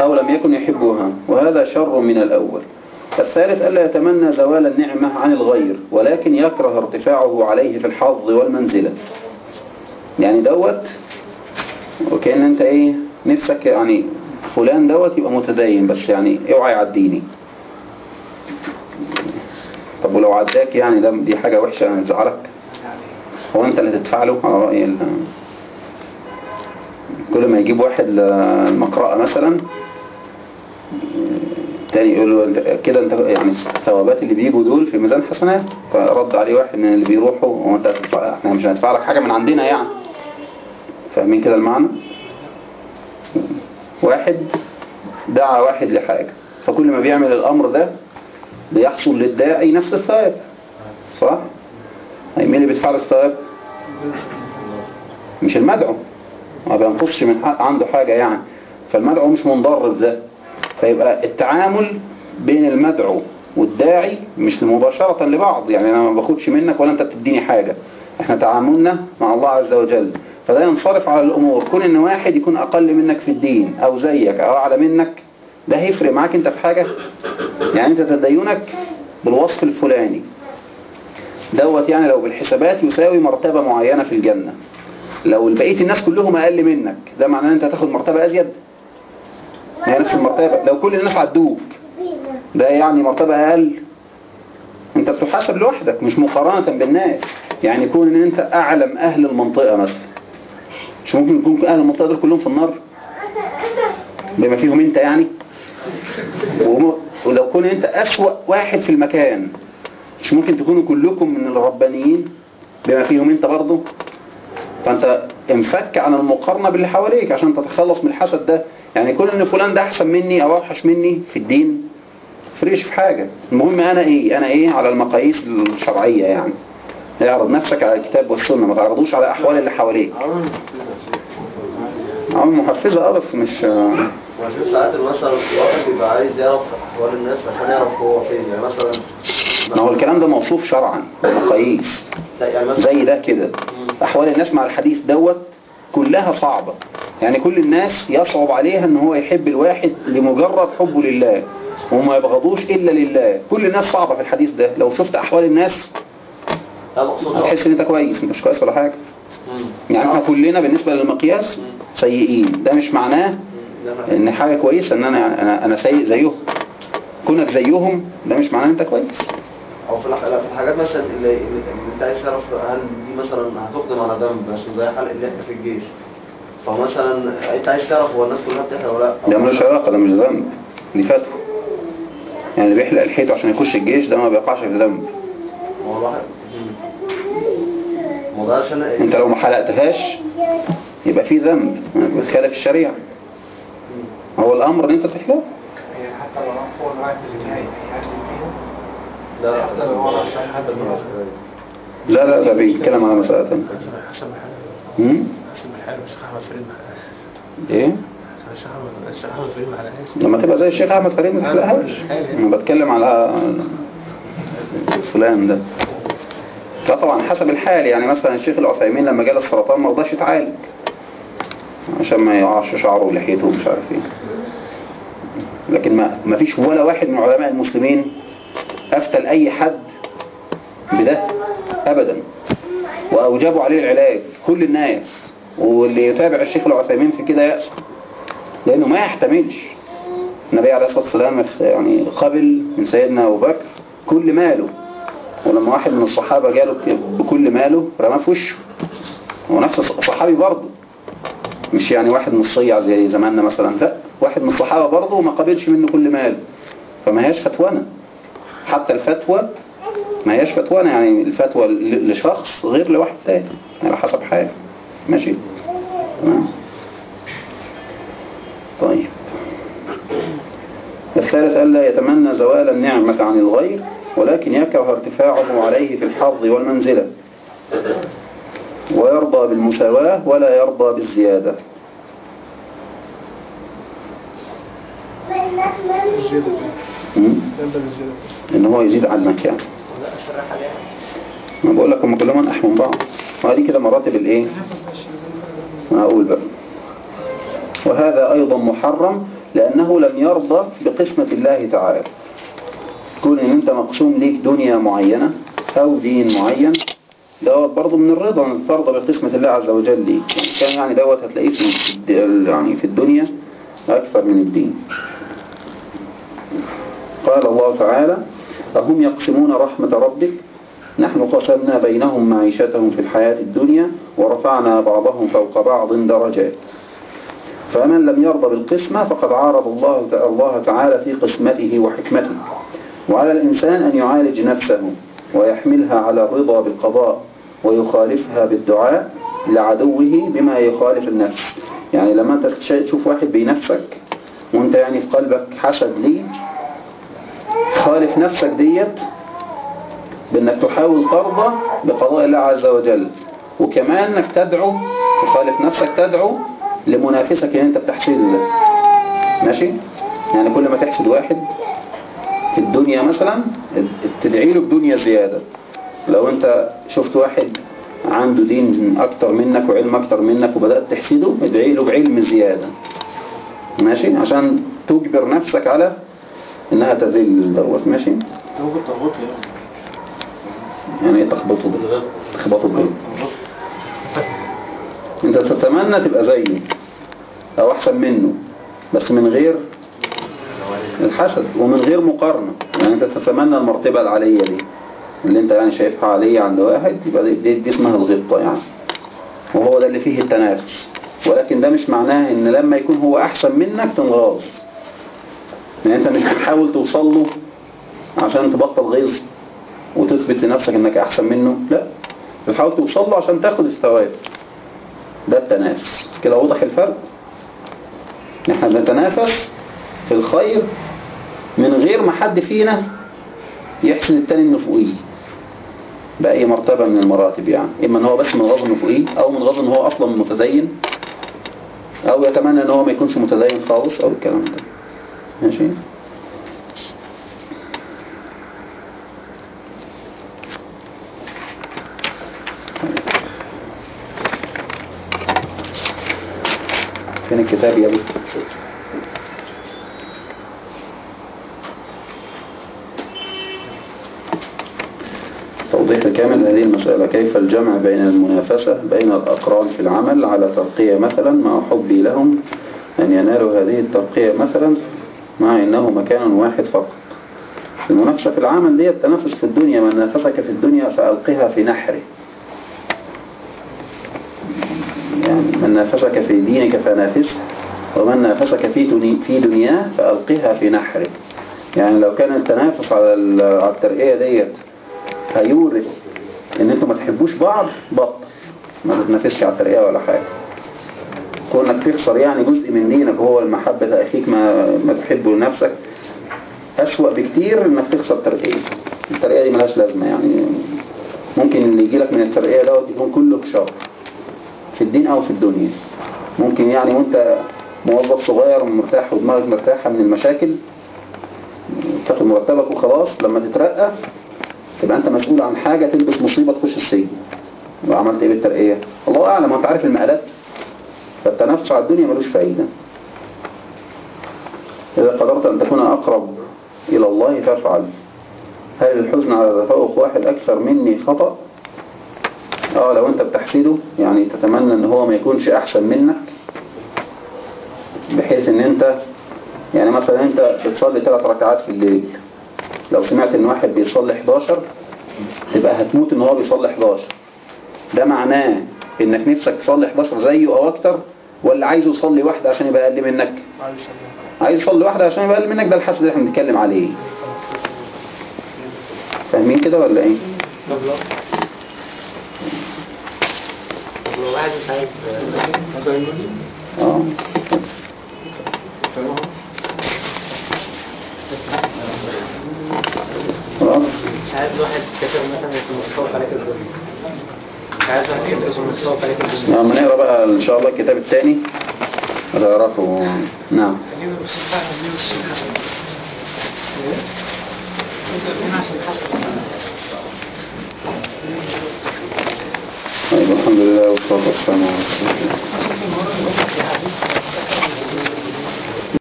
أو لم يكن يحبها وهذا شر من الأول. الثالث ألا يتمنى زوال النعمة عن الغير ولكن يكره ارتفاعه عليه في الحظ والمنزلة. يعني دوت وكأن أنت إيه نفسك يعني فلان دوت يبقى متدين بس يعني اوعى يعديني. طب ولو عداك يعني دي حاجة وحشة يعني تزعلك. هو أنت اللي تدفع له؟ على رأي كل ما يجيب واحد للمقرأة مثلا تاني يقول له كده أنت يعني الثوابات اللي بيجوا دول في ميزان حسنات فرد عليه واحد من اللي بيروحوا وانت إحنا مش هندفع لك حاجة من عندنا يعني فاهمين كده المعنى واحد دعا واحد لحاجة فكل ما بيعمل الأمر ده بيحصل للداعي نفس الثواب صح؟ مين اللي بيدفع له الثواب؟ مش المدعو ما بينقصش من حق عنده حاجة يعني. فالمدعو مش منضر بده فيبقى التعامل بين المدعو والداعي مش مباشرة لبعض. يعني أنا ما باخدش منك ولا أنت بتديني حاجة. إحنا تعاملنا مع الله عز وجل. فده ينصرف على الأمور. كون إن واحد يكون أقل منك في الدين أو زيك أو أعلى منك ده هيفرق معاك أنت في حاجة؟ يعني أنت تدينك بالوصف الفلاني. دوت يعني لو بالحسابات يساوي مرتبة معينة في الجنة. لو بقية الناس كلهم أقل منك ده معناه أن أنت تاخد مرتبة أزيد. هي نفس المرتبة لو كل الناس عدوك ده يعني مرتبة أقل. أنت بتحاسب لوحدك مش مقارنة بالناس. يعني يكون أن أنت أعلم أهل المنطقة مثلا. مش ممكن يكون أهل المنطقة دول كلهم في النار؟ بما فيهم أنت يعني. ولو كون أنت أسوأ واحد في المكان مش ممكن تكونوا كلكم من الربانيين؟ بما فيهم أنت برضه فأنت انفك عن المقارنة باللي حواليك عشان تتخلص من الحسد ده. يعني كل إن فلان ده أحسن مني أو أوحش مني في الدين فريش في حاجة. المهم أنا إيه؟ أنا إيه على المقاييس الشرعية يعني. اعرض نفسك على الكتاب والسنة ما تعرضوش على أحوال اللي حواليك. عامل محفزة آه بس مش وعشان ساعات مثلا الواحد بيبقى عايز يعرف أحوال الناس عشان يعرف هو فين. يعني مثلا ما هو الكلام ده موصوف شرعا بمقاييس لا يعني زي ده كده. أحوال الناس مع الحديث دوت كلها صعبة. يعني كل الناس يصعب عليها إن هو يحب الواحد لمجرد حبه لله وما يبغضوش إلا لله. كل الناس صعبة في الحديث ده. لو شفت أحوال الناس هتحس إن أنت كويس انت مش كويس ولا حاجة. يعني إحنا كلنا بالنسبة للمقياس سيئين. ده مش معناه إن حاجة كويسة إن أنا أنا, أنا سيء زيهم. كونك زيهم ده مش معناه إن أنت كويس. أو في الحاجات مثلا اللي, انت عايز تعرف هل دي مثلا هتقدم على ذنب بس زي حلق اللي إحنا في الجيش. فمثلا أنت عايز تعرف هو الناس كلها بتحرق ولا لأ؟ ده ملوش علاقة ده مش ذنب؟ دي فتوى. يعني اللي بيحلق الحيط عشان يخش الجيش ده ما بيقعش في ذنب. ما عشان أنت لو ما حلقتهاش يبقى في ذنب. بتخالف الشريعة. هو الأمر إن أنت تحلق هي حتى لو الوقت اللي جاي لا لا لا ده بيتكلم على مسألة تانية. حسن الحال هم؟ حسن الحال الشيخ أحمد فريد إيه؟ لما تبقى زي الشيخ أحمد فريد ما تحلقهاش أنا بتكلم على فلان ده. لا طبعا حسب الحال. يعني مثلا الشيخ العثيمين لما جاله السرطان ما رضاش يتعالج. عشان ما يقعش شعره ولحيته ومش عارف إيه. لكن ما ما فيش ولا واحد من علماء المسلمين افتى لاي حد بده؟ ابدا. واوجبوا عليه العلاج. كل الناس. واللي يتابع الشيخ العثيمين في كده لأنه ما يحتملش. النبي عليه الصلاة والسلام يعني قبل من سيدنا أبو بكر كل ماله. ولما واحد من الصحابة جاله بكل ماله رماه في وشه. هو نفس الصحابي برضه. مش يعني واحد من الصيع زي زماننا مثلا. لا. واحد من الصحابة برضه وما قبلش منه كل ماله. فما هياش فتوانة. حتى الفتوى ما هياش فتوانة يعني الفتوى لشخص غير لواحد تاني على حسب حاله ماشي؟ تمام؟ طيب. الثالث ألا يتمنى زوال النعمة عن الغير ولكن يكره ارتفاعه عليه في الحظ والمنزلة. ويرضى بالمساواة ولا يرضى بالزيادة. إن هو يزيد عنك يعني أنا بقول لك هم كلهم انقح من بعض. وهذه كده مراتب الإيه؟ أنا أقول بقى. وهذا أيضا محرم لأنه لم يرضى بقسمة الله تعالى. كون إن أنت مقسوم ليك دنيا معينة أو دين معين دوت برضه من الرضا انك ترضى بقسمة الله عز وجل ليك. كان يعني دوت هتلاقيه في يعني في الدنيا أكثر من الدين. قال الله تعالى أهم يقسمون رحمة ربك؟ نحن قسمنا بينهم معيشتهم في الحياة الدنيا ورفعنا بعضهم فوق بعض درجات. فمن لم يرضى بالقسمة فقد عارض الله تعالى في قسمته وحكمته. وعلى الإنسان أن يعالج نفسه ويحملها على الرضا بالقضاء ويخالفها بالدعاء لعدوه بما يخالف النفس. يعني لما أنت تشوف واحد بينفسك وأنت يعني في قلبك حسد ليه خالف نفسك ديت بأنك تحاول ترضى بقضاء الله عز وجل. وكمان أنك تدعو تخالف نفسك تدعو لمنافسك اللي أنت بتحسده ده. ماشي؟ يعني كل ما تحسد واحد في الدنيا مثلا تدعي له بدنيا زيادة. لو أنت شفت واحد عنده دين أكتر منك وعلم أكتر منك وبدأت تحسده ادعي له بعلم زيادة. ماشي؟ عشان تجبر نفسك على إنها تذل دوت ماشي. يعني إيه تخبطه؟ ده تخبطه بإيه؟ أنت تتمنى تبقى زيه أو أحسن منه بس من غير الحسد ومن غير مقارنة. يعني أنت تتمنى المرتبة العالية دي اللي أنت يعني شايفها عالية عند واحد يبقى دي, دي, دي اسمها الغبطة يعني. وهو ده اللي فيه التنافس. ولكن ده مش معناه إن لما يكون هو أحسن منك تنغاظ. يعني انت مش بتحاول توصل له عشان تبطل غيظ وتثبت لنفسك انك احسن منه لا. بتحاول توصل له عشان تاخد الثواب. ده التنافس. كده واضح الفرق؟ إحنا بنتنافس في الخير من غير ما حد فينا يحسن التاني انه فوقيه. بأي مرتبة من المراتب يعني. إما إن هو بس من غاظ انه فوقيه أو من غاظ إن هو أصلا متدين أو يتمنى إن هو ما يكونش متدين خالص أو الكلام ده. ماشي. فين الكتاب يا توضيح كامل هذه المسألة. كيف الجمع بين المنافسة بين الأقران في العمل على ترقية مثلا؟ مع حبي لهم أن ينالوا هذه الترقية مثلا مع إنه مكان واحد فقط. المنافسة في العمل دي التنافس في الدنيا من نافسك في الدنيا فألقها في نحره يعني من نافسك في دينك فنافسه ومن نافسك في في دنياه فألقها في نحره يعني لو كان التنافس على على الترقية ديت هيورث إن أنتوا ما تحبوش بعض بطل. ما تتنافسش على الترقية ولا حاجة. كونك تخسر يعني جزء من دينك وهو المحبة أخيك ما, ما تحبه لنفسك أسوأ بكتير إنك تخسر ترقية. الترقية دي ملهاش لازمة يعني. ممكن اللي يجي لك من الترقية دوت يكون كله في شر في الدين أو في الدنيا. ممكن يعني وأنت موظف صغير مرتاح ودماغك مرتاحة من المشاكل تاخد مرتبك وخلاص لما تترقى تبقى أنت مسؤول عن حاجة تلبس مصيبة تخش السجن. وعملت إيه بالترقية؟ الله أعلم وأنت عارف المقالات. فالتنافس على الدنيا ملوش فايدة. إذا قدرت أن تكون أقرب إلى الله فافعل. هل الحزن على تفوق واحد أكثر مني خطأ. آه لو أنت بتحسده يعني تتمنى إن هو ما يكونش أحسن منك. بحيث إن أنت يعني مثلا أنت بتصلي ثلاث ركعات في الليل. لو سمعت إن واحد بيصلي 11 تبقى هتموت إن هو بيصلي 11 ده معناه إنك نفسك تصلي 11 زيه أو أكتر ولا عايزه يصلي واحدة عشان يبقى أقل منك؟ عايز يصلي واحدة عشان يبقى أقل منك؟ ده الحسد اللي إحنا بنتكلم عليه. فاهمين كده ولا إيه؟ طب لو واحد مش آه خلاص واحد كتب مثلا يكون متفوق عليك الدنيا مش عايز نقرا بقى إن شاء الله الكتاب الثاني هتعرفوا نعم. طيب الحمد لله والصلاة والسلام على رسول الله.